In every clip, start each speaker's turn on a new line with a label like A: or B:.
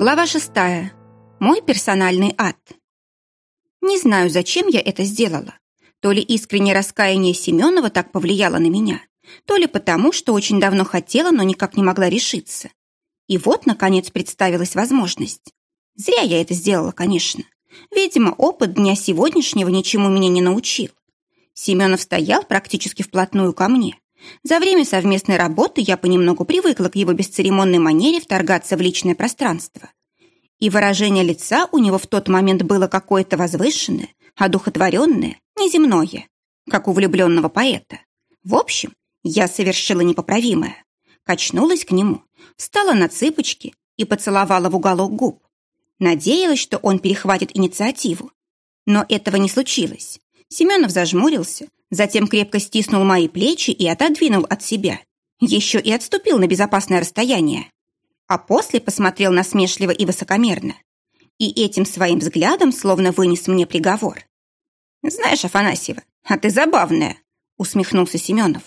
A: Глава шестая. Мой персональный ад. Не знаю, зачем я это сделала. То ли искреннее раскаяние Семенова так повлияло на меня, то ли потому, что очень давно хотела, но никак не могла решиться. И вот, наконец, представилась возможность. Зря я это сделала, конечно. Видимо, опыт дня сегодняшнего ничему меня не научил. Семенов стоял практически вплотную ко мне. За время совместной работы я понемногу привыкла к его бесцеремонной манере вторгаться в личное пространство. И выражение лица у него в тот момент было какое-то возвышенное, одухотворенное, неземное, как у влюбленного поэта. В общем, я совершила непоправимое. Качнулась к нему, встала на цыпочки и поцеловала в уголок губ. Надеялась, что он перехватит инициативу. Но этого не случилось. Семенов зажмурился, затем крепко стиснул мои плечи и отодвинул от себя. Еще и отступил на безопасное расстояние. А после посмотрел насмешливо и высокомерно. И этим своим взглядом словно вынес мне приговор. «Знаешь, Афанасьева, а ты забавная», — усмехнулся Семенов.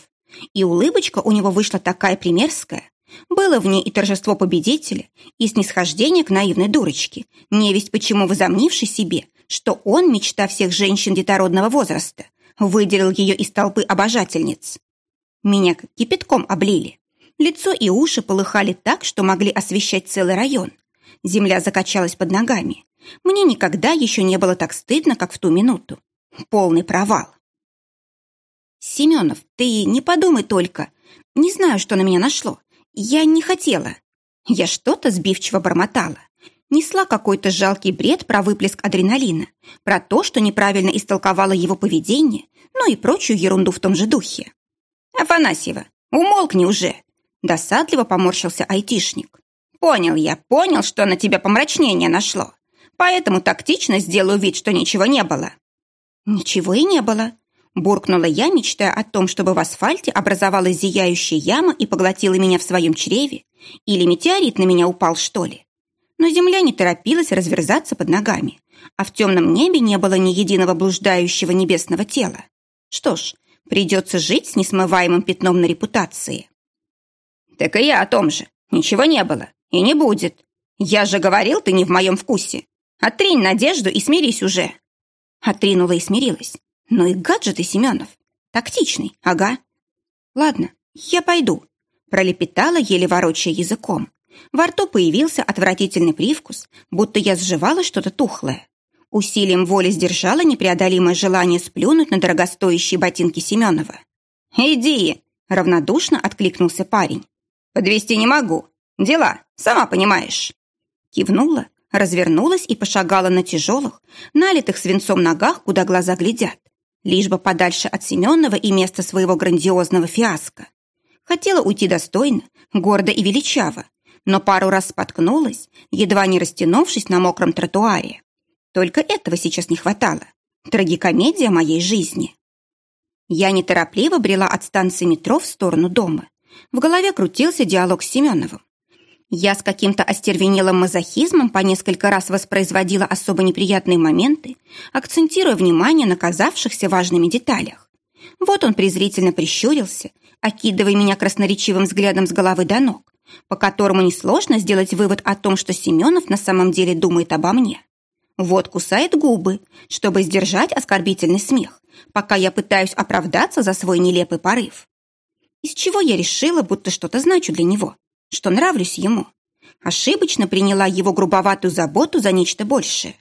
A: И улыбочка у него вышла такая примерская. Было в ней и торжество победителя, и снисхождение к наивной дурочке, невесть почему возомнившей себе, что он мечта всех женщин детородного возраста, выделил ее из толпы обожательниц. Меня как кипятком облили. Лицо и уши полыхали так, что могли освещать целый район. Земля закачалась под ногами. Мне никогда еще не было так стыдно, как в ту минуту. Полный провал. «Семенов, ты не подумай только. Не знаю, что на меня нашло. Я не хотела». Я что-то сбивчиво бормотала несла какой-то жалкий бред про выплеск адреналина, про то, что неправильно истолковала его поведение, ну и прочую ерунду в том же духе. «Афанасьева, умолкни уже!» Досадливо поморщился айтишник. «Понял я, понял, что на тебя помрачнение нашло. Поэтому тактично сделаю вид, что ничего не было». «Ничего и не было», буркнула я, мечтая о том, чтобы в асфальте образовалась зияющая яма и поглотила меня в своем чреве, или метеорит на меня упал, что ли но земля не торопилась разверзаться под ногами, а в темном небе не было ни единого блуждающего небесного тела. Что ж, придется жить с несмываемым пятном на репутации. Так и я о том же. Ничего не было. И не будет. Я же говорил, ты не в моем вкусе. Отринь надежду и смирись уже. Отринула и смирилась. Ну и гад же Семенов. Тактичный, ага. Ладно, я пойду. Пролепетала, еле ворочая языком. Во рту появился отвратительный привкус, будто я сживала что-то тухлое. Усилием воли сдержала непреодолимое желание сплюнуть на дорогостоящие ботинки Семенова. «Иди!» — равнодушно откликнулся парень. «Подвести не могу. Дела, сама понимаешь». Кивнула, развернулась и пошагала на тяжелых, налитых свинцом ногах, куда глаза глядят, лишь бы подальше от Семенова и места своего грандиозного фиаско. Хотела уйти достойно, гордо и величаво, но пару раз споткнулась, едва не растянувшись на мокром тротуаре. Только этого сейчас не хватало. Трагикомедия моей жизни. Я неторопливо брела от станции метро в сторону дома. В голове крутился диалог с Семеновым. Я с каким-то остервенелым мазохизмом по несколько раз воспроизводила особо неприятные моменты, акцентируя внимание на казавшихся важными деталях. Вот он презрительно прищурился, окидывая меня красноречивым взглядом с головы до ног, по которому несложно сделать вывод о том, что Семенов на самом деле думает обо мне. Вот кусает губы, чтобы сдержать оскорбительный смех, пока я пытаюсь оправдаться за свой нелепый порыв. Из чего я решила, будто что-то значу для него, что нравлюсь ему. Ошибочно приняла его грубоватую заботу за нечто большее.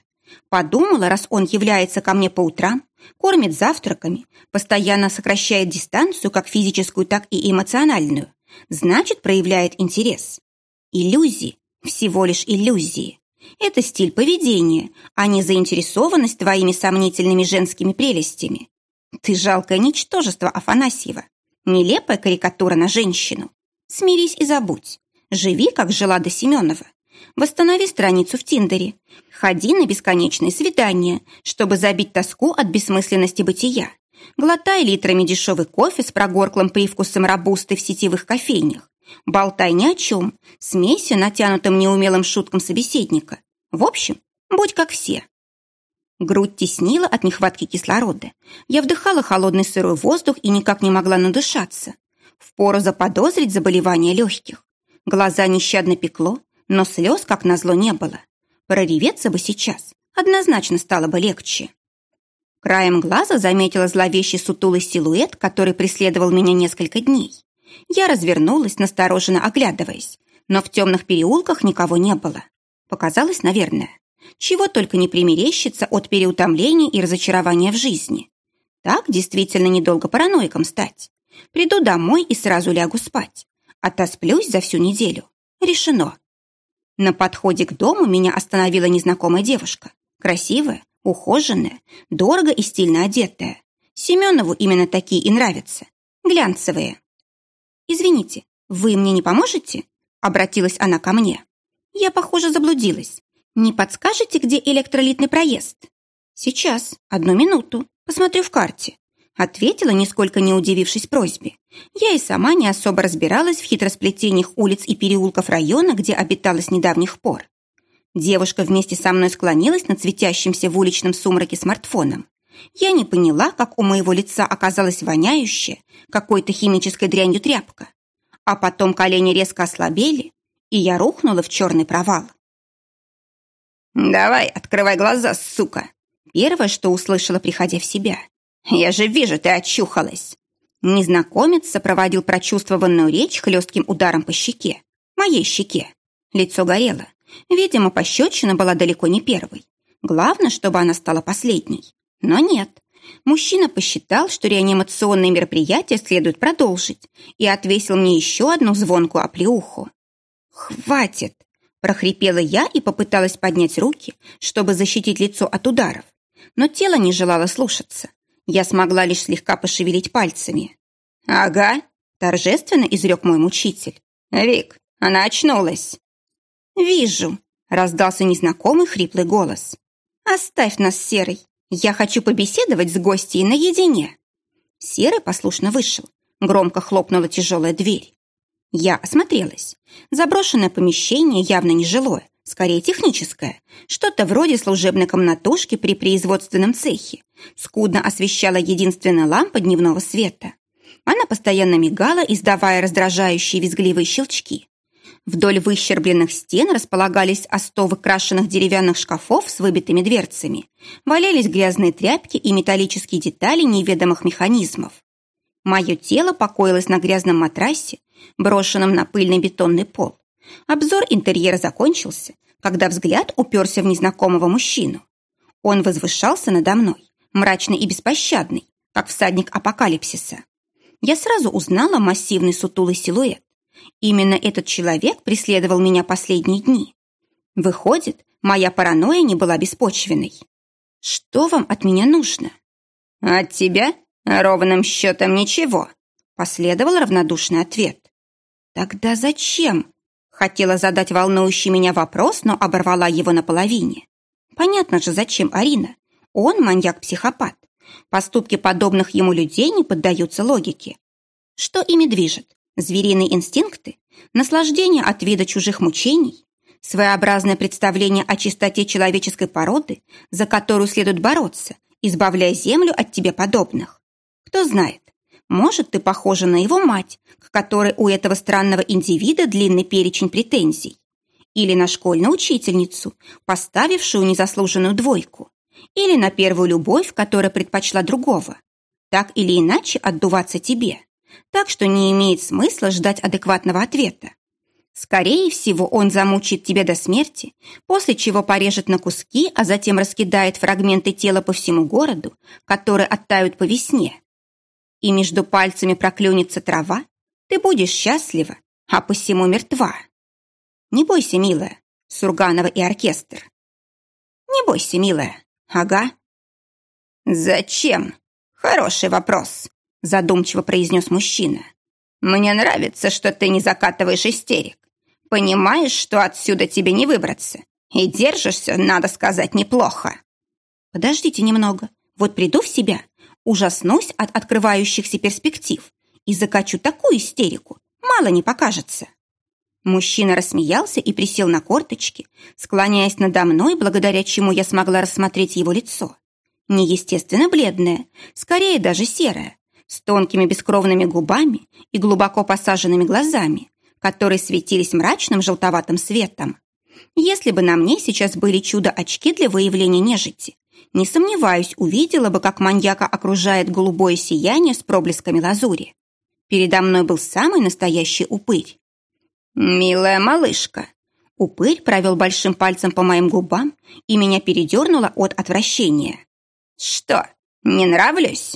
A: Подумала, раз он является ко мне по утрам, кормит завтраками, постоянно сокращает дистанцию как физическую, так и эмоциональную, значит, проявляет интерес. Иллюзии, всего лишь иллюзии. Это стиль поведения, а не заинтересованность твоими сомнительными женскими прелестями. Ты жалкое ничтожество Афанасьева, нелепая карикатура на женщину. Смирись и забудь. Живи, как жила до Семенова. Восстанови страницу в Тиндере. Ходи на бесконечные свидания, чтобы забить тоску от бессмысленности бытия глотай литрами дешевый кофе с прогорклым привкусом рабусты в сетевых кофейнях, болтай ни о чем, смейся натянутым неумелым шуткам собеседника. В общем, будь как все. Грудь теснила от нехватки кислорода. Я вдыхала холодный сырой воздух и никак не могла надышаться. Впору заподозрить заболевание легких. Глаза нещадно пекло, но слез, как назло, не было. Прореветься бы сейчас, однозначно стало бы легче. Краем глаза заметила зловещий сутулый силуэт, который преследовал меня несколько дней. Я развернулась, настороженно оглядываясь, но в темных переулках никого не было. Показалось, наверное. Чего только не примерещится от переутомления и разочарования в жизни. Так действительно недолго параноиком стать. Приду домой и сразу лягу спать. Отосплюсь за всю неделю. Решено. На подходе к дому меня остановила незнакомая девушка. Красивая, ухоженная, дорого и стильно одетая. Семенову именно такие и нравятся. Глянцевые. «Извините, вы мне не поможете?» Обратилась она ко мне. «Я, похоже, заблудилась. Не подскажете, где электролитный проезд?» «Сейчас, одну минуту. Посмотрю в карте. Ответила, нисколько не удивившись просьбе. Я и сама не особо разбиралась в хитросплетениях улиц и переулков района, где обитала с недавних пор. Девушка вместе со мной склонилась над светящимся в уличном сумраке смартфоном. Я не поняла, как у моего лица оказалась воняющая, какой-то химической дрянью тряпка. А потом колени резко ослабели, и я рухнула в черный провал.
B: «Давай, открывай глаза, сука!» Первое, что услышала, приходя в себя. «Я же вижу, ты очухалась!»
A: Незнакомец сопроводил прочувствованную речь хлестким ударом по щеке. Моей щеке. Лицо горело. Видимо, пощечина была далеко не первой. Главное, чтобы она стала последней. Но нет. Мужчина посчитал, что реанимационные мероприятия следует продолжить, и отвесил мне еще одну звонкую оплеуху. «Хватит!» – прохрипела я и попыталась поднять руки, чтобы защитить лицо от ударов. Но тело не желало слушаться. Я смогла лишь слегка пошевелить пальцами.
B: «Ага», — торжественно изрек мой мучитель. «Вик, она очнулась».
A: «Вижу», — раздался незнакомый хриплый голос. «Оставь нас, Серый. Я хочу побеседовать с гостьей наедине». Серый послушно вышел. Громко хлопнула тяжелая дверь. Я осмотрелась. Заброшенное помещение явно нежилое, скорее техническое, что-то вроде служебной комнатушки при производственном цехе. Скудно освещала единственная лампа дневного света. Она постоянно мигала, издавая раздражающие визгливые щелчки. Вдоль выщербленных стен располагались остовы крашенных деревянных шкафов с выбитыми дверцами. Валялись грязные тряпки и металлические детали неведомых механизмов. Мое тело покоилось на грязном матрасе, брошенном на пыльный бетонный пол. Обзор интерьера закончился, когда взгляд уперся в незнакомого мужчину. Он возвышался надо мной, мрачный и беспощадный, как всадник апокалипсиса. Я сразу узнала массивный сутулый силуэт. Именно этот человек преследовал меня последние дни. Выходит, моя паранойя не была беспочвенной. Что вам от меня нужно?
B: От тебя ровным счетом ничего, последовал равнодушный ответ.
A: Тогда зачем? Хотела задать волнующий меня вопрос, но оборвала его наполовине. Понятно же, зачем Арина. Он маньяк-психопат. Поступки подобных ему людей не поддаются логике. Что ими движет? Звериные инстинкты? Наслаждение от вида чужих мучений? Своеобразное представление о чистоте человеческой породы, за которую следует бороться, избавляя землю от тебе подобных? Кто знает, может, ты похожа на его мать, к которой у этого странного индивида длинный перечень претензий. Или на школьную учительницу, поставившую незаслуженную двойку. Или на первую любовь, которая предпочла другого. Так или иначе отдуваться тебе. Так что не имеет смысла ждать адекватного ответа. Скорее всего, он замучит тебя до смерти, после чего порежет на куски, а затем раскидает фрагменты тела по всему городу, которые оттают по весне и между пальцами проклюнется трава, ты будешь счастлива, а посему мертва. Не бойся, милая, Сурганова и оркестр. Не бойся, милая. Ага.
B: Зачем? Хороший вопрос, задумчиво произнес мужчина. Мне нравится, что ты не закатываешь истерик. Понимаешь, что отсюда тебе не выбраться. И держишься, надо сказать, неплохо.
A: Подождите немного. Вот приду в себя, Ужаснусь от открывающихся перспектив и закачу такую истерику, мало не покажется. Мужчина рассмеялся и присел на корточки, склоняясь надо мной, благодаря чему я смогла рассмотреть его лицо. Неестественно бледное, скорее даже серое, с тонкими бескровными губами и глубоко посаженными глазами, которые светились мрачным желтоватым светом. Если бы на мне сейчас были чудо-очки для выявления нежити, не сомневаюсь, увидела бы, как маньяка окружает голубое сияние с проблесками лазури. Передо мной был самый настоящий упырь. «Милая малышка!» Упырь провел большим пальцем по моим губам, и меня передернуло от отвращения. «Что, не нравлюсь?»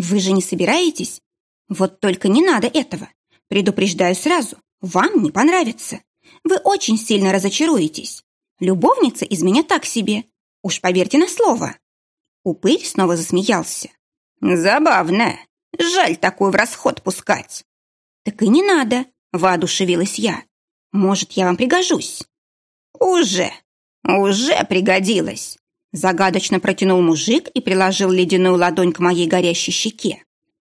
A: «Вы же не собираетесь? Вот только не надо этого. Предупреждаю сразу, вам не понравится. Вы очень сильно разочаруетесь. Любовница из меня так себе. Уж поверьте на слово». Упырь снова засмеялся. «Забавно. Жаль такую в расход пускать». «Так и не надо», — воодушевилась я. «Может, я вам пригожусь?» «Уже, уже пригодилась», — загадочно протянул мужик и приложил ледяную ладонь к моей горящей щеке.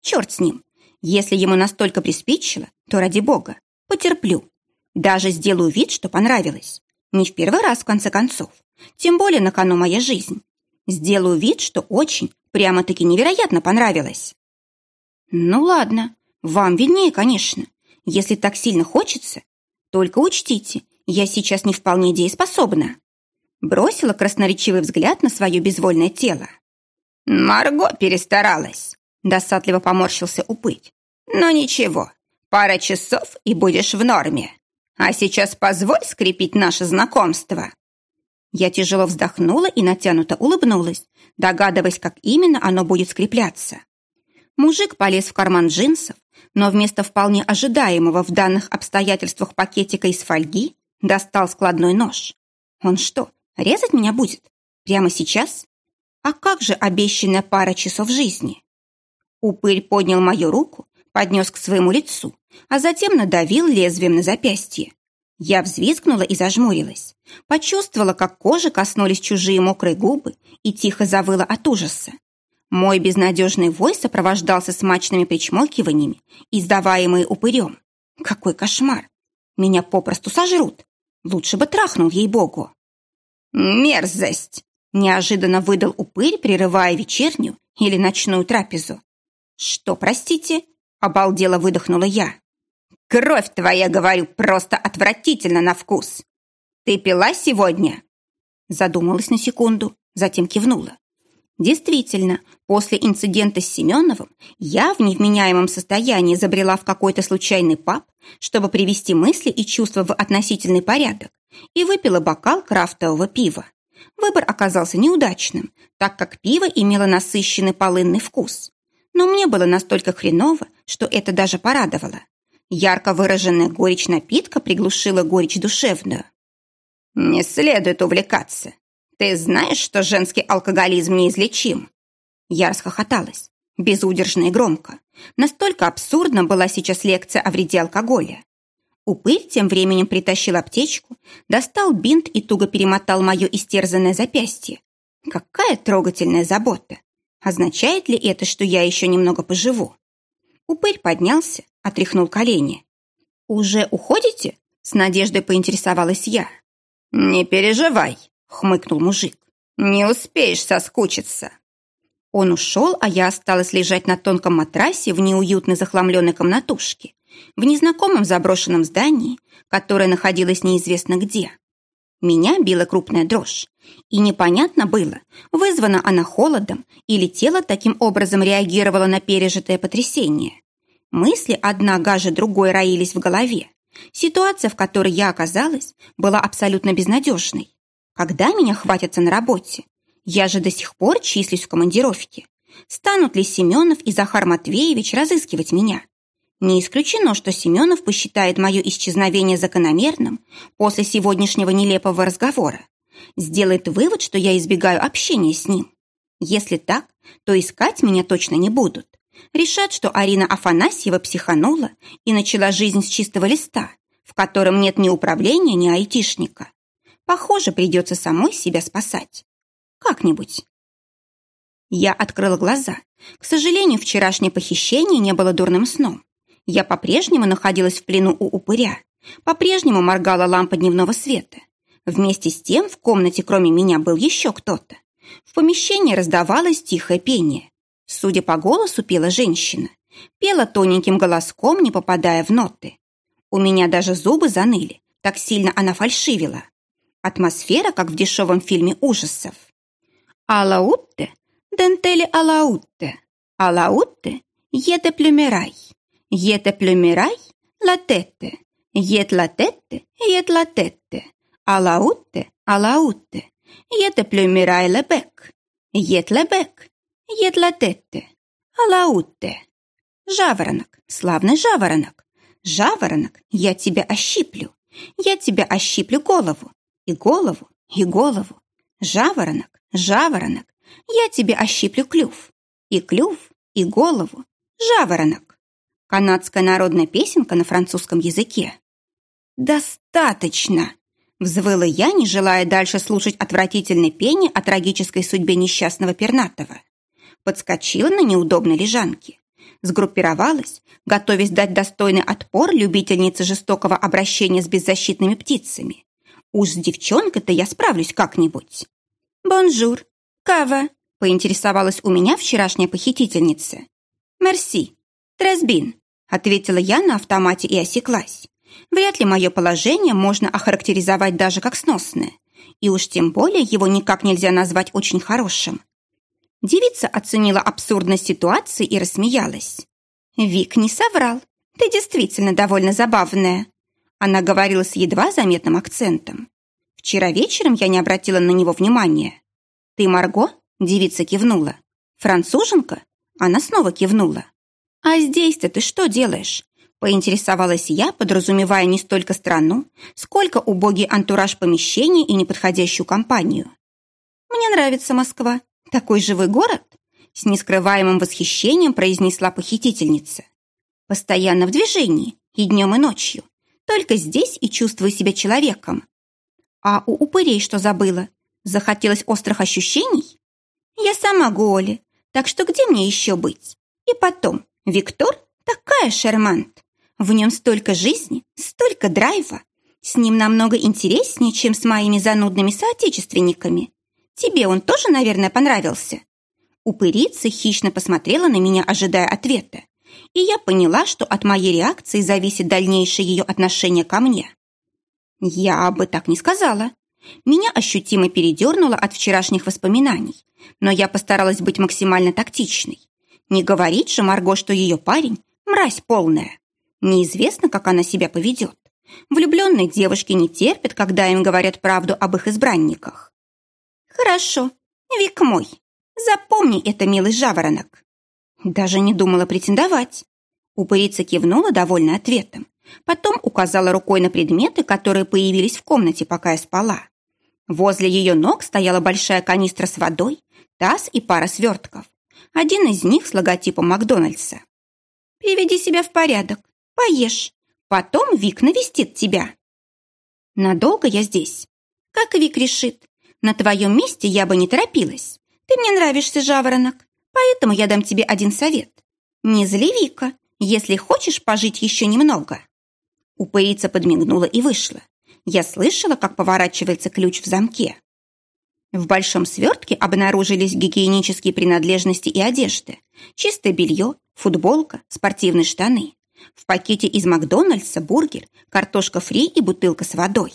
A: «Черт с ним. Если ему настолько приспичило, то ради бога, потерплю. Даже сделаю вид, что понравилось. Не в первый раз, в конце концов. Тем более на кону моя жизнь. Сделаю вид, что очень, прямо-таки невероятно понравилось. Ну ладно, вам виднее, конечно. Если так сильно хочется, только учтите, я сейчас не вполне дееспособна. Бросила красноречивый взгляд на свое безвольное тело. Марго перестаралась. Досадливо поморщился упыть. Но ничего, пара часов и будешь в норме. А сейчас позволь скрепить наше знакомство. Я тяжело вздохнула и натянуто улыбнулась, догадываясь, как именно оно будет скрепляться. Мужик полез в карман джинсов, но вместо вполне ожидаемого в данных обстоятельствах пакетика из фольги достал складной нож. Он что, резать меня будет? Прямо сейчас? А как же обещанная пара часов жизни? Упырь поднял мою руку, поднес к своему лицу, а затем надавил лезвием на запястье. Я взвизгнула и зажмурилась. Почувствовала, как кожи коснулись чужие мокрые губы и тихо завыла от ужаса. Мой безнадежный вой сопровождался смачными причмокиваниями, издаваемые упырем. Какой кошмар! Меня попросту сожрут. Лучше бы трахнул ей-богу. «Мерзость!» – неожиданно выдал упырь, прерывая вечернюю или ночную трапезу. «Что, простите?» – обалдело выдохнула я. Кровь твоя, говорю, просто отвратительно на вкус. Ты пила сегодня?» Задумалась на секунду, затем кивнула. Действительно, после инцидента с Семеновым я в невменяемом состоянии забрела в какой-то случайный паб, чтобы привести мысли и чувства в относительный порядок, и выпила бокал крафтового пива. Выбор оказался неудачным, так как пиво имело насыщенный полынный вкус. Но мне было настолько хреново, что это даже порадовало. Ярко выраженная горечь напитка приглушила горечь душевную. «Не следует увлекаться. Ты знаешь, что женский алкоголизм неизлечим?» Я расхохоталась, безудержно и громко. Настолько абсурдна была сейчас лекция о вреде алкоголя. Упырь тем временем притащил аптечку, достал бинт и туго перемотал мое истерзанное запястье. Какая трогательная забота! Означает ли это, что я еще немного поживу? Упырь поднялся, отряхнул колени. «Уже уходите?» — с надеждой поинтересовалась я. «Не переживай», — хмыкнул мужик. «Не успеешь соскучиться». Он ушел, а я осталась лежать на тонком матрасе в неуютной захламленной комнатушке, в незнакомом заброшенном здании, которое находилось неизвестно где. Меня била крупная дрожь, и непонятно было, вызвана она холодом или тело таким образом реагировало на пережитое потрясение. Мысли одна гаже другой роились в голове. Ситуация, в которой я оказалась, была абсолютно безнадежной. Когда меня хватятся на работе? Я же до сих пор числюсь в командировке. Станут ли Семенов и Захар Матвеевич разыскивать меня? Не исключено, что Семенов посчитает мое исчезновение закономерным после сегодняшнего нелепого разговора. Сделает вывод, что я избегаю общения с ним. Если так, то искать меня точно не будут. Решат, что Арина Афанасьева психанула и начала жизнь с чистого листа, в котором нет ни управления, ни айтишника. Похоже, придется самой себя спасать. Как-нибудь. Я открыла глаза. К сожалению, вчерашнее похищение не было дурным сном. Я по-прежнему находилась в плену у упыря, по-прежнему моргала лампа дневного света. Вместе с тем в комнате кроме меня был еще кто-то. В помещении раздавалось тихое пение. Судя по голосу, пела женщина. Пела тоненьким голоском, не попадая в ноты. У меня даже зубы заныли, так сильно она фальшивила. Атмосфера, как в дешевом фильме ужасов. Алаутте, дентели алаутте, алаутте, ете плюмерай, ете плюмерай, латетте, ет латетте, ет латетте, алаутте, алаутте, ете плюмерай лебек, ет лебек, ет латетте, алаутте. Жаворонок, славный жаворонок, жаворонок, я тебя ощиплю, я тебя ощиплю голову, и голову, и голову. Жаворонок, жаворонок, я тебе ощиплю клюв. И клюв, и голову. Жаворонок. Канадская народная песенка на французском языке. «Достаточно!» Взвыла я, не желая дальше слушать отвратительное пение о трагической судьбе несчастного пернатого. Подскочила на неудобной лежанке. Сгруппировалась, готовясь дать достойный отпор любительнице жестокого обращения с беззащитными птицами. Уж с девчонкой-то я справлюсь как-нибудь. «Bonjour! Ça va!» — поинтересовалась у меня вчерашняя похитительница. «Merci! Très bien!» — ответила я на автомате и осеклась. Вряд ли мое положение можно охарактеризовать даже как сносное. И уж тем более его никак нельзя назвать очень хорошим. Девица оценила абсурдность ситуации и рассмеялась. «Вик не соврал. Ты действительно довольно забавная. Она говорила с едва заметным акцентом. Вчера вечером я не обратила на него внимания. «Ты Марго?» – девица кивнула. «Француженка?» Она снова кивнула. «А здесь-то ты что делаешь?» Поинтересовалась я, подразумевая не столько страну, сколько убогий антураж помещения и неподходящую компанию. «Мне нравится Москва. Такой живой город!» С нескрываемым восхищением произнесла похитительница. «Постоянно в движении, и днем, и ночью. Только здесь и чувствую себя человеком. А у упырей что забыла? Захотелось острых ощущений? Я сама Голи, так что где мне еще быть? И потом, Виктор такая шармант. В нем столько жизни, столько драйва. С ним намного интереснее, чем с моими занудными соотечественниками. Тебе он тоже, наверное, понравился?» Упырица хищно посмотрела на меня, ожидая ответа и я поняла, что от моей реакции зависит дальнейшее ее отношение ко мне. Я бы так не сказала. Меня ощутимо передернуло от вчерашних воспоминаний, но я постаралась быть максимально тактичной. Не говорит же Марго, что ее парень – мразь полная. Неизвестно, как она себя поведет. Влюбленные девушки не терпят, когда им говорят правду об их избранниках. Хорошо, Вик мой, запомни это, милый жаворонок. Даже не думала претендовать. Упырица кивнула, довольно ответом. Потом указала рукой на предметы, которые появились в комнате, пока я спала. Возле ее ног стояла большая канистра с водой, таз и пара свертков. Один из них с логотипом Макдональдса. «Приведи себя в порядок, поешь. Потом Вик навестит тебя». «Надолго я здесь?» «Как Вик решит. На твоем месте я бы не торопилась. Ты мне нравишься, жаворонок. Поэтому я дам тебе один совет. Не зли Вика, если хочешь пожить еще немного». Упырица подмигнула и вышла. Я слышала, как поворачивается ключ в замке. В большом свертке обнаружились гигиенические принадлежности и одежды, чистое белье, футболка, спортивные штаны. В пакете из Макдональдса бургер, картошка фри и бутылка с водой.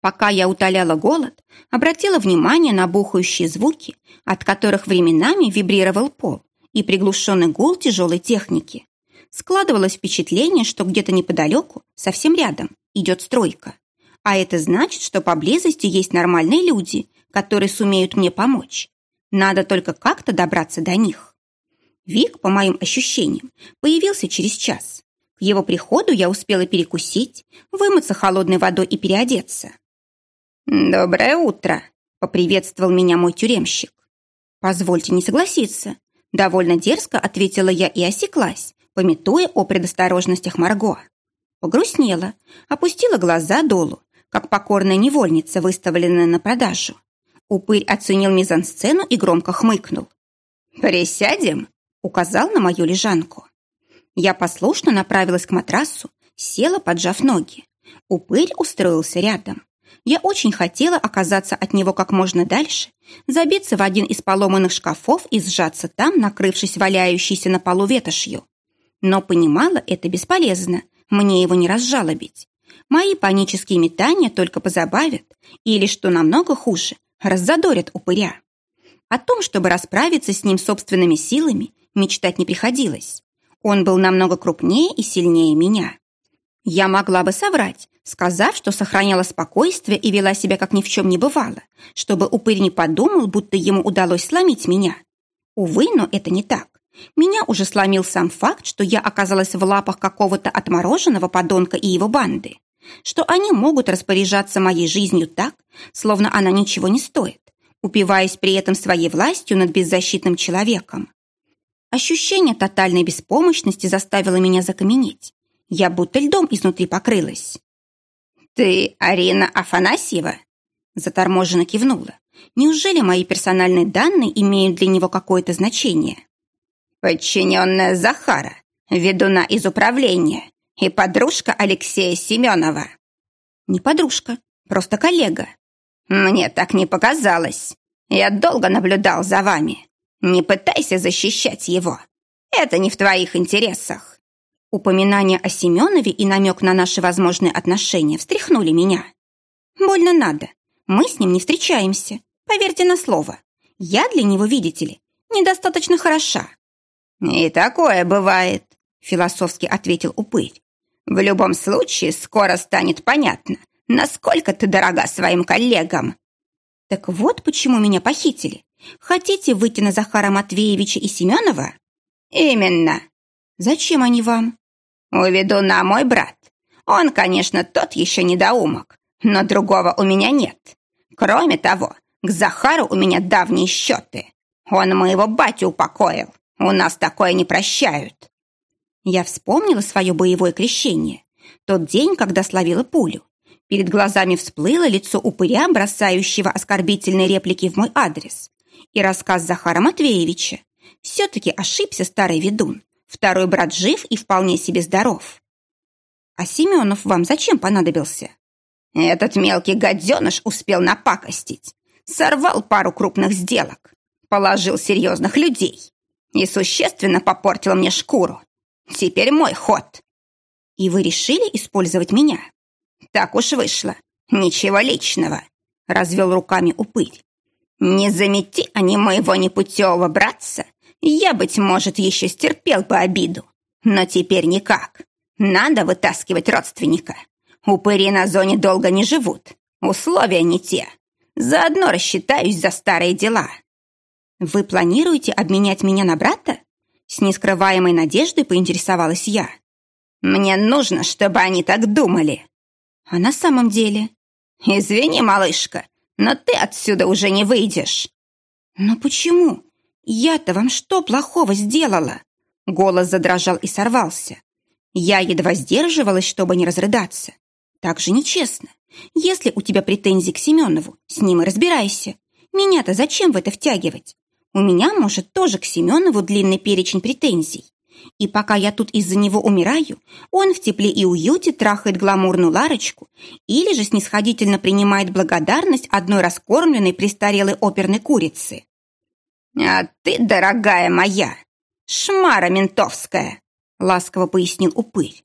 A: Пока я утоляла голод, обратила внимание на бухающие звуки, от которых временами вибрировал пол и приглушенный гул тяжелой техники. Складывалось впечатление, что где-то неподалеку, совсем рядом, идет стройка. А это значит, что поблизости есть нормальные люди, которые сумеют мне помочь. Надо только как-то добраться до них. Вик, по моим ощущениям, появился через час. К его приходу я успела перекусить, вымыться холодной водой и переодеться. «Доброе утро!» — поприветствовал меня мой тюремщик. «Позвольте не согласиться». Довольно дерзко ответила я и осеклась, пометуя о предосторожностях Марго. Погрустнела, опустила глаза долу, как покорная невольница, выставленная на продажу. Упырь оценил мизансцену и громко хмыкнул. «Присядем?» — указал на мою лежанку. Я послушно направилась к матрасу, села, поджав ноги. Упырь устроился рядом. Я очень хотела оказаться от него как можно дальше, забиться в один из поломанных шкафов и сжаться там, накрывшись валяющейся на полу ветошью. Но понимала это бесполезно, Мне его не разжалобить. Мои панические метания только позабавят или, что намного хуже, раззадорят упыря. О том, чтобы расправиться с ним собственными силами, мечтать не приходилось. Он был намного крупнее и сильнее меня. Я могла бы соврать, сказав, что сохраняла спокойствие и вела себя, как ни в чем не бывало, чтобы упырь не подумал, будто ему удалось сломить меня. Увы, но это не так. Меня уже сломил сам факт, что я оказалась в лапах какого-то отмороженного подонка и его банды, что они могут распоряжаться моей жизнью так, словно она ничего не стоит, упиваясь при этом своей властью над беззащитным человеком. Ощущение тотальной беспомощности заставило меня закаменеть. Я будто льдом изнутри покрылась.
B: «Ты Арина Афанасьева?»
A: Заторможенно кивнула. Неужели мои персональные данные имеют для него какое-то значение?
B: Подчиненная Захара, ведуна из управления и подружка Алексея Семенова.
A: Не подружка, просто коллега.
B: Мне так не показалось. Я долго наблюдал за вами. Не пытайся защищать его. Это не в твоих интересах.
A: Упоминание о Семенове и намек на наши возможные отношения встряхнули меня. Больно надо. Мы с ним не встречаемся. Поверьте на слово. Я для него, видите ли, недостаточно хороша.
B: «И такое бывает», — философски ответил упырь. «В любом случае скоро станет понятно, насколько ты дорога своим коллегам».
A: «Так вот почему меня похитили. Хотите выйти на Захара Матвеевича и Семенова?»
B: «Именно».
A: «Зачем они вам?»
B: «Уведу на мой брат. Он, конечно, тот еще недоумок, но другого у меня нет. Кроме того, к Захару у меня давние счеты. Он моего батю упокоил. У нас такое не прощают.
A: Я вспомнила свое боевое крещение. Тот день, когда словила пулю. Перед глазами всплыло лицо упыря, бросающего оскорбительные реплики в мой адрес. И рассказ Захара Матвеевича. Все-таки ошибся старый ведун. Второй брат жив и вполне себе здоров. А Семенов вам зачем понадобился?
B: Этот мелкий гаденыш успел напакостить. Сорвал пару крупных сделок. Положил серьезных людей. И существенно попортил мне шкуру. Теперь мой ход.
A: И вы решили использовать меня?
B: Так уж вышло. Ничего личного. Развел руками упырь. Не замети они моего непутевого братца, я, быть может, еще стерпел бы обиду. Но теперь никак. Надо вытаскивать родственника. Упыри на зоне долго не живут. Условия не те. Заодно рассчитаюсь за старые дела.
A: Вы планируете обменять меня на брата? С нескрываемой надеждой поинтересовалась я.
B: Мне нужно, чтобы они так думали.
A: А на самом деле?
B: Извини, малышка, но ты отсюда уже не выйдешь.
A: Но почему? Я-то вам что плохого сделала? Голос задрожал и сорвался. Я едва сдерживалась, чтобы не разрыдаться. Так же нечестно. Если у тебя претензии к Семенову, с ним и разбирайся. Меня-то зачем в это втягивать? У меня, может, тоже к Семенову длинный перечень претензий. И пока я тут из-за него умираю, он в тепле и уюте трахает гламурную Ларочку или же снисходительно принимает благодарность одной раскормленной престарелой оперной курицы.
B: «А ты, дорогая моя, шмара ментовская!» ласково пояснил упырь.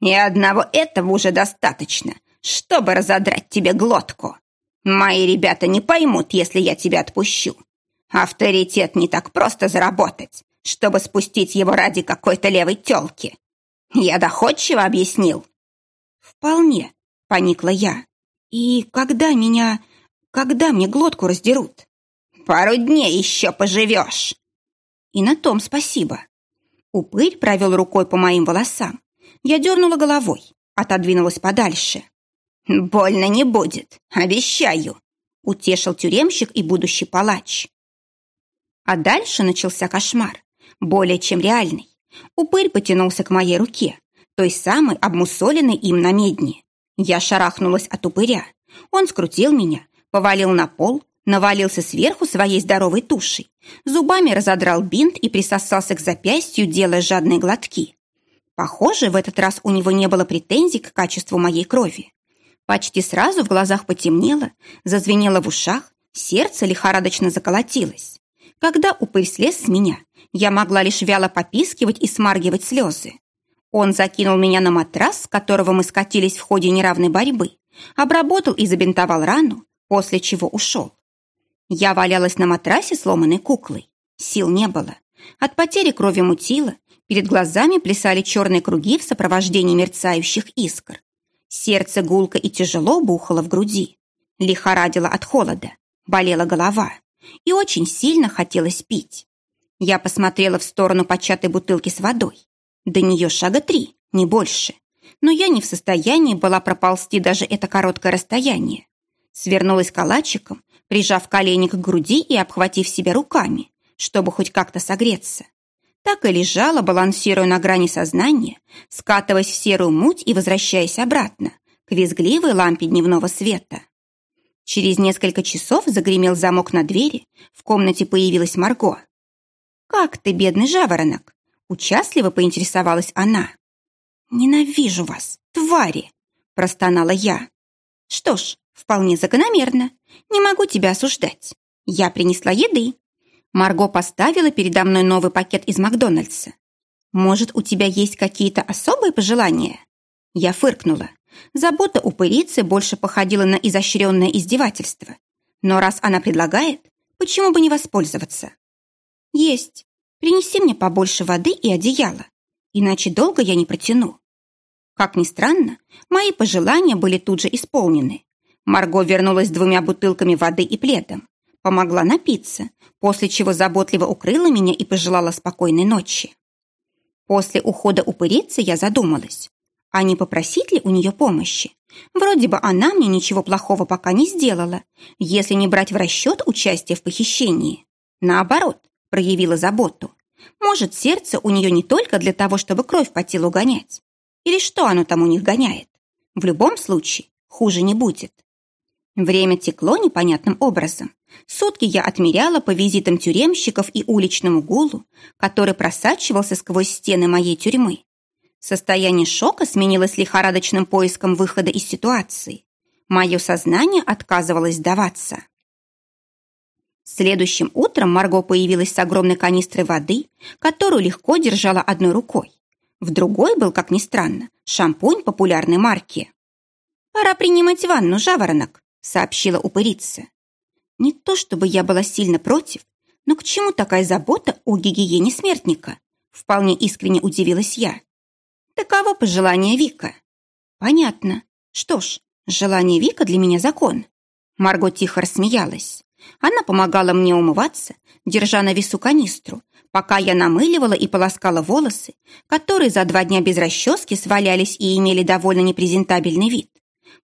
B: И одного этого уже достаточно, чтобы разодрать тебе глотку. Мои ребята не поймут, если я тебя отпущу. Авторитет не так просто заработать, чтобы спустить его ради какой-то левой тёлки. Я доходчиво объяснил.
A: Вполне, поникла я. И когда меня... Когда мне глотку раздерут?
B: Пару дней еще поживешь.
A: И на том спасибо. Упырь провел рукой по моим волосам. Я дернула головой, отодвинулась подальше.
B: «Больно не будет, обещаю», — утешил тюремщик и будущий палач.
A: А дальше начался кошмар, более чем реальный. Упырь потянулся к моей руке, той самой обмусоленной им на медне. Я шарахнулась от упыря. Он скрутил меня, повалил на пол, навалился сверху своей здоровой тушей, зубами разодрал бинт и присосался к запястью, делая жадные глотки. Похоже, в этот раз у него не было претензий к качеству моей крови. Почти сразу в глазах потемнело, зазвенело в ушах, сердце лихорадочно заколотилось. Когда упырь слез с меня, я могла лишь вяло попискивать и смаргивать слезы. Он закинул меня на матрас, с которого мы скатились в ходе неравной борьбы, обработал и забинтовал рану, после чего ушел. Я валялась на матрасе сломанной куклой. Сил не было. От потери крови мутило, перед глазами плясали черные круги в сопровождении мерцающих искр. Сердце гулко и тяжело бухало в груди. Лихорадило от холода, болела голова и очень сильно хотелось пить. Я посмотрела в сторону початой бутылки с водой. До нее шага три, не больше. Но я не в состоянии была проползти даже это короткое расстояние. Свернулась калачиком, прижав колени к груди и обхватив себя руками, чтобы хоть как-то согреться. Так и лежала, балансируя на грани сознания, скатываясь в серую муть и возвращаясь обратно, к визгливой лампе дневного света. Через несколько часов загремел замок на двери, в комнате появилась Марго. «Как ты, бедный жаворонок?» Участливо поинтересовалась она. «Ненавижу вас, твари!» – простонала я. «Что ж, вполне закономерно. Не могу тебя осуждать. Я принесла еды». Марго поставила передо мной новый пакет из Макдональдса. «Может, у тебя есть какие-то особые пожелания?» Я фыркнула. Забота упырицы больше походила на изощренное издевательство. Но раз она предлагает, почему бы не воспользоваться? Есть. Принеси мне побольше воды и одеяла, иначе долго я не протяну. Как ни странно, мои пожелания были тут же исполнены. Марго вернулась с двумя бутылками воды и пледом, помогла напиться, после чего заботливо укрыла меня и пожелала спокойной ночи. После ухода упырицы я задумалась, а не попросить ли у нее помощи? Вроде бы она мне ничего плохого пока не сделала, если не брать в расчет участие в похищении. Наоборот, проявила заботу. Может, сердце у нее не только для того, чтобы кровь по телу гонять. Или что оно там у них гоняет? В любом случае, хуже не будет. Время текло непонятным образом. Сутки я отмеряла по визитам тюремщиков и уличному гулу, который просачивался сквозь стены моей тюрьмы. Состояние шока сменилось лихорадочным поиском выхода из ситуации. Мое сознание отказывалось сдаваться. Следующим утром Марго появилась с огромной канистрой воды, которую легко держала одной рукой. В другой был, как ни странно, шампунь популярной марки. «Пора принимать ванну, жаворонок», — сообщила упырица. Не то чтобы я была сильно против, но к чему такая забота о гигиене смертника? Вполне искренне удивилась я. Таково пожелание Вика. Понятно. Что ж, желание Вика для меня закон. Марго тихо рассмеялась. Она помогала мне умываться, держа на весу канистру, пока я намыливала и полоскала волосы, которые за два дня без расчески свалялись и имели довольно непрезентабельный вид.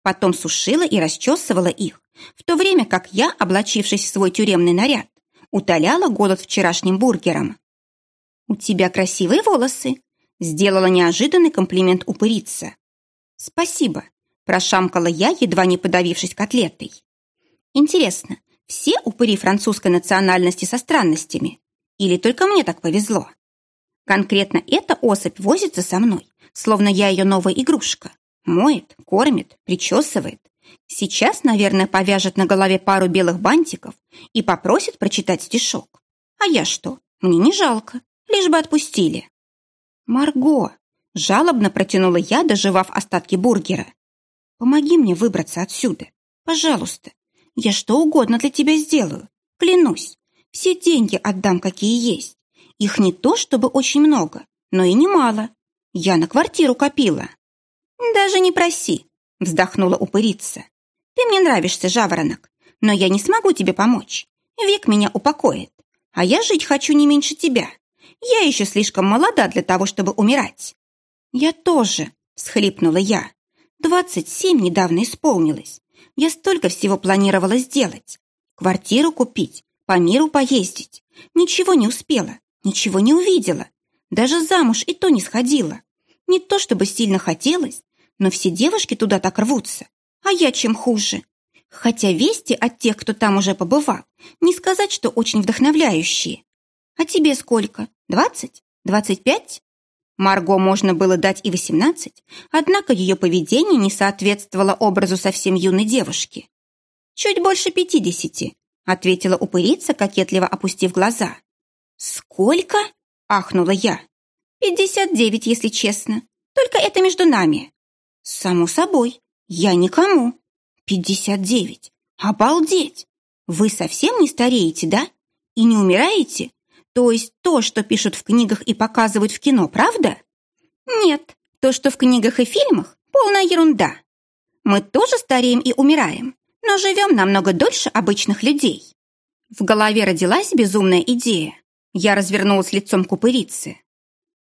A: Потом сушила и расчесывала их, в то время как я, облачившись в свой тюремный наряд, утоляла голод вчерашним бургером. «У тебя красивые волосы», Сделала неожиданный комплимент упырица. «Спасибо», – прошамкала я, едва не подавившись котлетой. «Интересно, все упыри французской национальности со странностями? Или только мне так повезло? Конкретно эта особь возится со мной, словно я ее новая игрушка. Моет, кормит, причесывает. Сейчас, наверное, повяжет на голове пару белых бантиков и попросит прочитать стишок. А я что? Мне не жалко, лишь бы отпустили. «Марго!» – жалобно протянула я, доживав остатки бургера. «Помоги мне выбраться отсюда. Пожалуйста. Я что угодно для тебя сделаю. Клянусь. Все деньги отдам, какие есть. Их не то, чтобы очень много, но и немало. Я на квартиру копила». «Даже не проси», – вздохнула упырица. «Ты мне нравишься, жаворонок, но я не смогу тебе помочь. Век меня упокоит, а я жить хочу не меньше тебя. Я еще слишком молода для того, чтобы умирать». «Я тоже», — схлипнула я. «Двадцать семь недавно исполнилось. Я столько всего планировала сделать. Квартиру купить, по миру поездить. Ничего не успела, ничего не увидела. Даже замуж и то не сходила. Не то чтобы сильно хотелось, но все девушки туда так рвутся. А я чем хуже? Хотя вести от тех, кто там уже побывал, не сказать, что очень вдохновляющие. А тебе сколько? Двадцать? Двадцать пять? Марго можно было дать и восемнадцать, однако ее поведение не соответствовало образу совсем юной девушки. «Чуть больше пятидесяти», — ответила упырица, кокетливо опустив глаза. «Сколько?» — ахнула я. «Пятьдесят девять, если честно. Только это между нами. Само собой, я никому. Пятьдесят девять. Обалдеть! Вы совсем не стареете, да? И не умираете? То есть то, что пишут в книгах и показывают в кино, правда? Нет, то, что в книгах и фильмах, полная ерунда. Мы тоже стареем и умираем, но живем намного дольше обычных людей. В голове родилась безумная идея. Я развернулась лицом к упырице.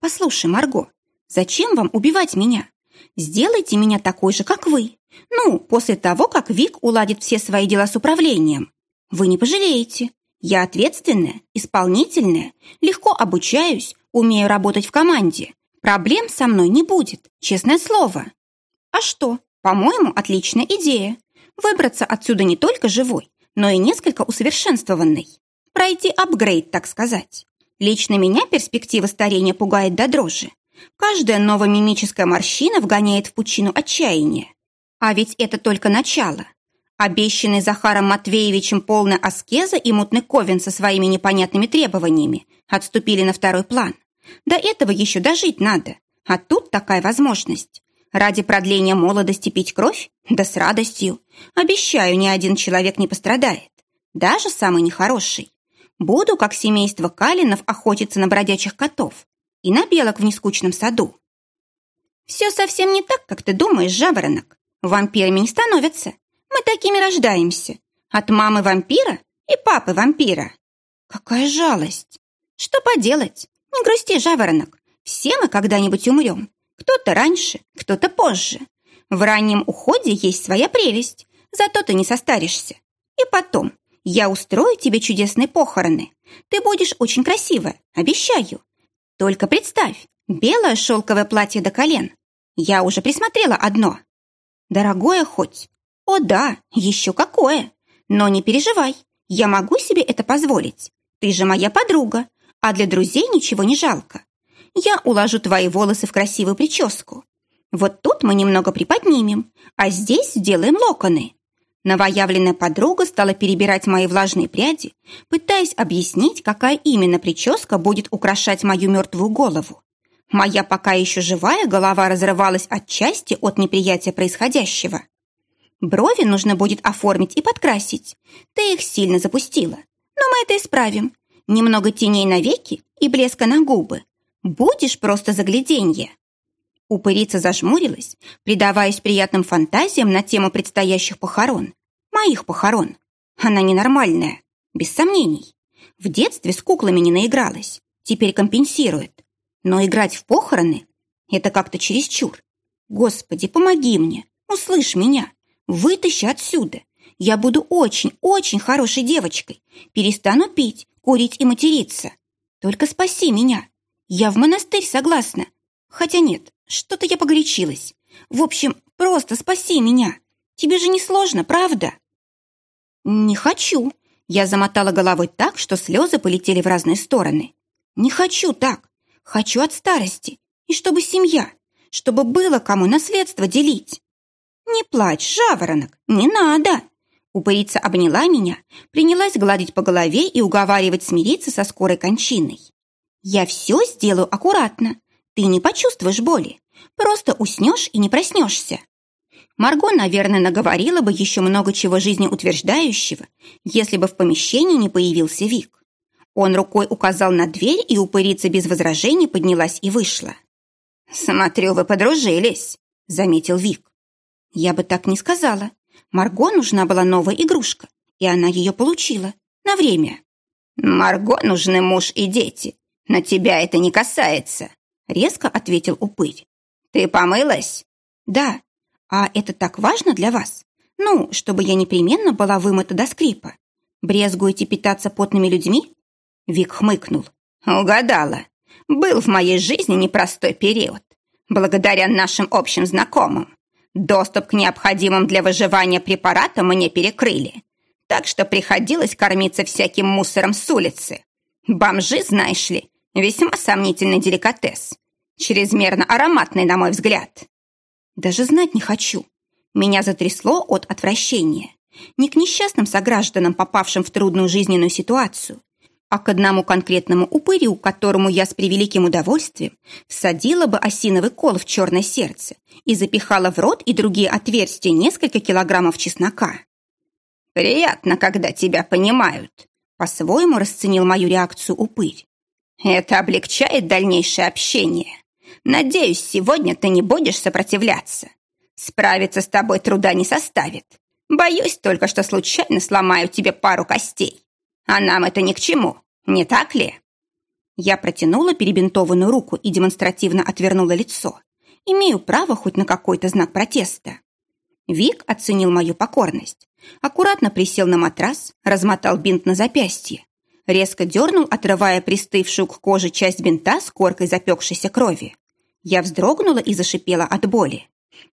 A: «Послушай, Марго, зачем вам убивать меня? Сделайте меня такой же, как вы. Ну, после того, как Вик уладит все свои дела с управлением. Вы не пожалеете. Я ответственная, исполнительная, легко обучаюсь, умею работать в команде. Проблем со мной не будет, честное слово. А что? По-моему, отличная идея. Выбраться отсюда не только живой, но и несколько усовершенствованной. Пройти апгрейд, так сказать. Лично меня перспектива старения пугает до дрожи. Каждая новая мимическая морщина вгоняет в пучину отчаяния. А ведь это только начало. Обещанный Захаром Матвеевичем полная аскеза и мутный Ковен со своими непонятными требованиями отступили на второй план. До этого еще дожить надо. А тут такая возможность. Ради продления молодости пить кровь? Да с радостью. Обещаю, ни один человек не пострадает. Даже самый нехороший. Буду, как семейство Калинов, охотиться на бродячих котов и на белок в нескучном саду. Все совсем не так, как ты думаешь, жаворонок. Вампирами не становятся. Мы такими рождаемся. От мамы вампира и папы вампира. Какая жалость. Что поделать? Не грусти, жаворонок. Все мы когда-нибудь умрем. Кто-то раньше, кто-то позже. В раннем уходе есть своя прелесть, зато ты не состаришься. И потом, я устрою тебе чудесные похороны. Ты будешь очень красивая, обещаю. Только представь, белое шелковое платье до колен. Я уже присмотрела одно. Дорогое хоть? О да, еще какое. Но не переживай, я могу себе это позволить. Ты же моя подруга, а для друзей ничего не жалко. Я уложу твои волосы в красивую прическу. Вот тут мы немного приподнимем, а здесь сделаем локоны. Новоявленная подруга стала перебирать мои влажные пряди, пытаясь объяснить, какая именно прическа будет украшать мою мертвую голову. Моя пока еще живая голова разрывалась отчасти от неприятия происходящего. Брови нужно будет оформить и подкрасить. Ты их сильно запустила. Но мы это исправим. Немного теней на веки и блеска на губы. Будешь просто загляденье. Упырица зажмурилась, предаваясь приятным фантазиям на тему предстоящих похорон. Моих похорон. Она ненормальная, без сомнений. В детстве с куклами не наигралась, теперь компенсирует. Но играть в похороны — это как-то чересчур. Господи, помоги мне, услышь меня, вытащи отсюда. Я буду очень-очень хорошей девочкой, перестану пить, курить и материться. Только спаси меня. Я в монастырь согласна. Хотя нет, что-то я погорячилась. В общем, просто спаси меня. Тебе же не сложно, правда? Не хочу. Я замотала головой так, что слезы полетели в разные стороны. Не хочу так. Хочу от старости. И чтобы семья. Чтобы было кому наследство делить. Не плачь, жаворонок, не надо. Упырица обняла меня, принялась гладить по голове и уговаривать смириться со скорой кончиной. Я все сделаю аккуратно. Ты не почувствуешь боли. Просто уснешь и не проснешься. Марго, наверное, наговорила бы еще много чего жизнеутверждающего, если бы в помещении не появился Вик. Он рукой указал на дверь, и упырица без возражений поднялась и вышла. «Смотрю, вы подружились», — заметил Вик. «Я бы так не сказала. Марго нужна была новая игрушка, и она ее получила. На время». «Марго нужны муж и дети. На тебя это не касается», резко ответил упырь. «Ты помылась?» «Да. А это так важно для вас? Ну, чтобы я непременно была вымыта до скрипа. Брезгуете питаться потными людьми?» Вик хмыкнул. «Угадала. Был в моей жизни непростой период. Благодаря нашим общим знакомым. Доступ к необходимым для выживания препаратам мне перекрыли. Так что приходилось кормиться всяким мусором с улицы. Бомжи, знаешь ли, Весьма сомнительный деликатес. Чрезмерно ароматный, на мой взгляд. Даже знать не хочу. Меня затрясло от отвращения. Не к несчастным согражданам, попавшим в трудную жизненную ситуацию. а к одному конкретному упырю, которому я с превеликим удовольствием всадила бы осиновый кол в черное сердце и запихала в рот и другие отверстия несколько килограммов чеснока.
B: «Приятно, когда тебя понимают», — по-своему расценил мою реакцию упырь. «Это облегчает дальнейшее общение. Надеюсь, сегодня ты не будешь сопротивляться. Справиться с тобой труда не составит. Боюсь только, что случайно сломаю тебе пару костей. А нам это ни к чему, не так ли?»
A: Я протянула перебинтованную руку и демонстративно отвернула лицо. Имею право хоть на какой-то знак протеста. Вик оценил мою покорность. Аккуратно присел на матрас, размотал бинт на запястье. Резко дернул, отрывая пристывшую к коже часть бинта с коркой запекшейся крови. Я вздрогнула и зашипела от боли.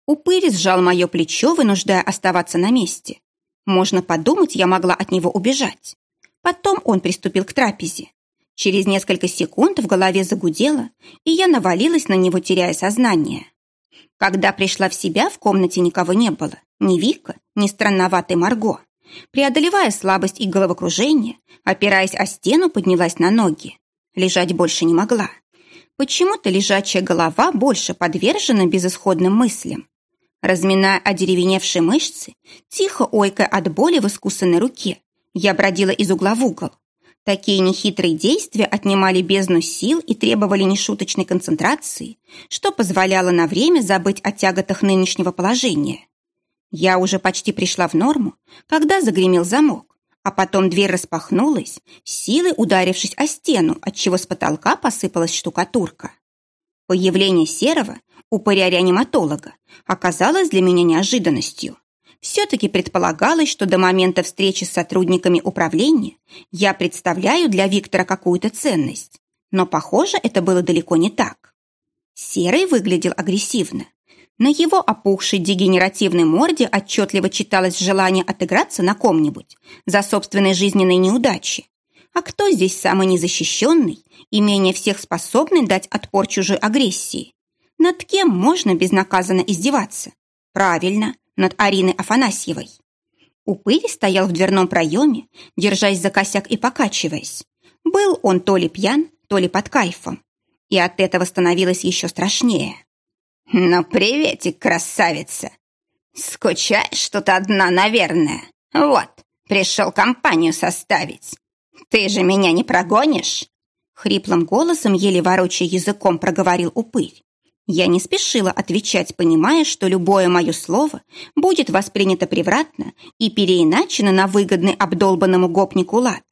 A: Упырь сжал мое плечо, вынуждая оставаться на месте. Можно подумать, я могла от него убежать. Потом он приступил к трапезе. Через несколько секунд в голове загудело, и я навалилась на него, теряя сознание. Когда пришла в себя, в комнате никого не было. Ни Вика, ни странноватой Марго. Преодолевая слабость и головокружение, опираясь о стену, поднялась на ноги. Лежать больше не могла. Почему-то лежачая голова больше подвержена безысходным мыслям. Разминая одеревеневшие мышцы, тихо ойкая от боли в искусанной руке, я бродила из угла в угол. Такие нехитрые действия отнимали бездну сил и требовали нешуточной концентрации, что позволяло на время забыть о тяготах нынешнего положения. Я уже почти пришла в норму, когда загремел замок, а потом дверь распахнулась, силой ударившись о стену, отчего с потолка посыпалась штукатурка. Появление серого, упыря-реаниматолога, оказалось для меня неожиданностью. Все-таки предполагалось, что до момента встречи с сотрудниками управления я представляю для Виктора какую-то ценность. Но, похоже, это было далеко не так. Серый выглядел агрессивно. На его опухшей дегенеративной морде отчетливо читалось желание отыграться на ком-нибудь за собственной жизненной неудачи. А кто здесь самый незащищенный и менее всех способный дать отпор чужой агрессии? Над кем можно безнаказанно издеваться? Правильно, над Ариной Афанасьевой. Упырь стоял в дверном проеме, держась за косяк и покачиваясь. Был он то ли пьян, то ли под кайфом. И от этого становилось еще страшнее.
B: «Ну, приветик, красавица! Скучаешь тут одна, наверное? Вот, пришел компанию составить. Ты же меня не прогонишь?»
A: Хриплым голосом, еле ворочая языком, проговорил упырь. Я не спешила отвечать, понимая, что любое мое слово будет воспринято превратно и переиначено на выгодный обдолбанному гопнику лад.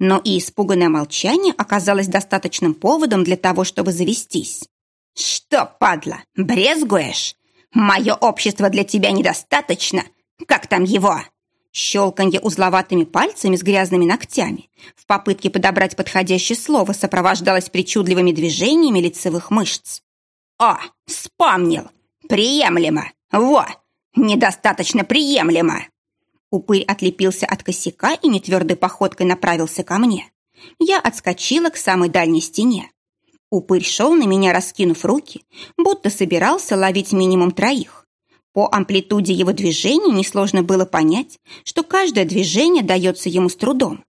A: Но и испуганное молчание оказалось достаточным поводом для того, чтобы завестись.
B: «Что, падла, брезгуешь? Мое общество для тебя недостаточно? Как там его?»
A: Щелканье узловатыми пальцами с грязными ногтями в попытке подобрать подходящее слово сопровождалось причудливыми движениями лицевых мышц.
B: «О, вспомнил! Приемлемо! Во! Недостаточно приемлемо!»
A: Упырь отлепился от косяка и нетвердой походкой направился ко мне. Я отскочила к самой дальней стене. Упырь шел на меня, раскинув руки, будто собирался ловить минимум троих. По амплитуде его движений несложно было понять, что каждое движение дается ему с трудом.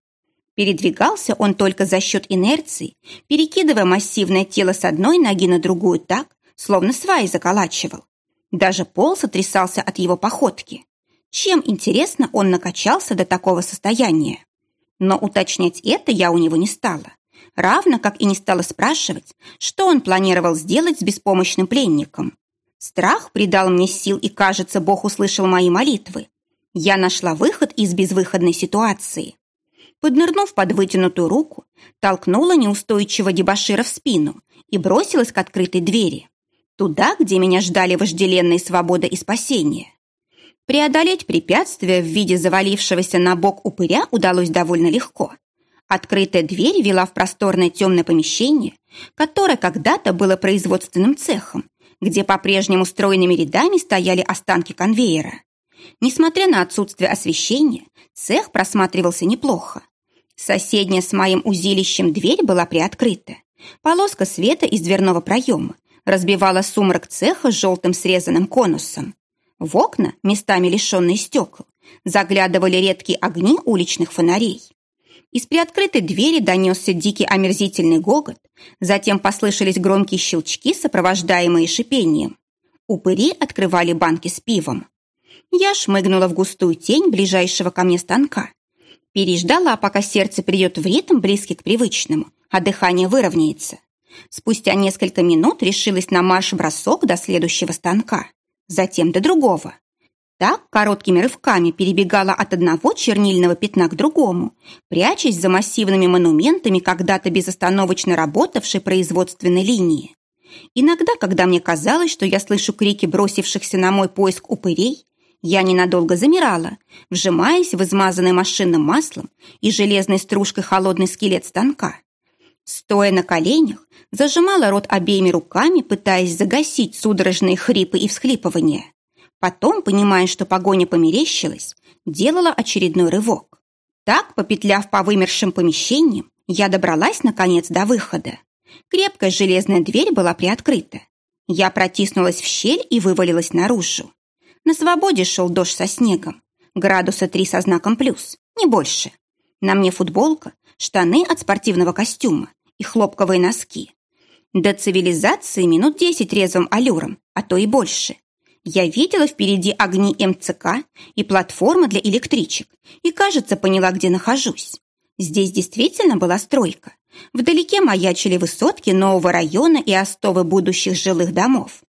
A: Передвигался он только за счет инерции, перекидывая массивное тело с одной ноги на другую так, словно сваи заколачивал. Даже пол сотрясался от его походки. Чем, интересно, он накачался до такого состояния? Но уточнять это я у него не стала. Равно как и не стала спрашивать, что он планировал сделать с беспомощным пленником. Страх придал мне сил, и, кажется, Бог услышал мои молитвы. Я нашла выход из безвыходной ситуации. Поднырнув под вытянутую руку, толкнула неустойчиво дебошира в спину и бросилась к открытой двери. Туда, где меня ждали вожделенные свобода и спасение. Преодолеть препятствие в виде завалившегося на бок упыря удалось довольно легко. Открытая дверь вела в просторное темное помещение, которое когда-то было производственным цехом, где по-прежнему стройными рядами стояли останки конвейера. Несмотря на отсутствие освещения, цех просматривался неплохо. Соседняя с моим узилищем дверь была приоткрыта. Полоска света из дверного проема разбивала сумрак цеха с желтым срезанным конусом. В окна, местами лишенные стекол, заглядывали редкие огни уличных фонарей. Из приоткрытой двери донесся дикий омерзительный гогот, затем послышались громкие щелчки, сопровождаемые шипением. Упыри открывали банки с пивом. Я шмыгнула в густую тень ближайшего ко мне станка. Переждала, пока сердце придет в ритм, близкий к привычному, а дыхание выровняется. Спустя несколько минут решилась на марш-бросок до следующего станка, затем до другого. Так короткими рывками перебегала от одного чернильного пятна к другому, прячась за массивными монументами когда-то безостановочно работавшей производственной линии. Иногда, когда мне казалось, что я слышу крики бросившихся на мой поиск упырей, я ненадолго замирала, вжимаясь в измазанный машинным маслом и железной стружкой холодный скелет станка. Стоя на коленях, зажимала рот обеими руками, пытаясь загасить судорожные хрипы и всхлипывания. Потом, понимая, что погоня померещилась, делала очередной рывок. Так, попетляв по вымершим помещениям, я добралась, наконец, до выхода. Крепкая железная дверь была приоткрыта. Я протиснулась в щель и вывалилась наружу. На свободе шел дождь со снегом. Градуса три со знаком плюс, не больше. На мне футболка, штаны от спортивного костюма и хлопковые носки. До цивилизации минут десять резвым аллюром, а то и больше. Я видела впереди огни МЦК и платформа для электричек и, кажется, поняла, где нахожусь. Здесь действительно была стройка. Вдалеке маячили высотки нового района и остовы будущих жилых домов.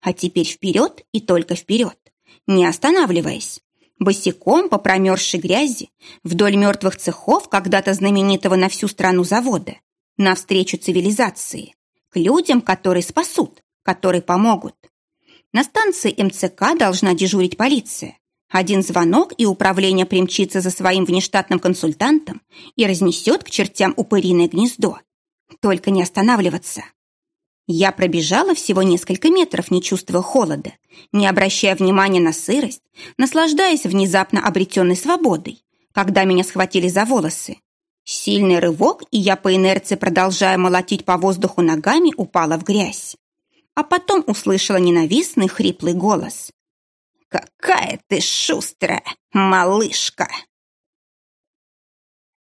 A: А теперь вперед и только вперед, не останавливаясь. Босиком по промерзшей грязи, вдоль мертвых цехов когда-то знаменитого на всю страну завода, навстречу цивилизации, к людям, которые спасут, которые помогут. На станции МЦК должна дежурить полиция. Один звонок, и управление примчится за своим внештатным консультантом и разнесет к чертям упыриное гнездо. Только не останавливаться. Я пробежала всего несколько метров, не чувствуя холода, не обращая внимания на сырость, наслаждаясь внезапно обретенной свободой, когда меня схватили за волосы. Сильный рывок, и я по инерции, продолжая молотить по воздуху ногами, упала в грязь а потом услышала ненавистный хриплый голос. «Какая ты шустрая, малышка!»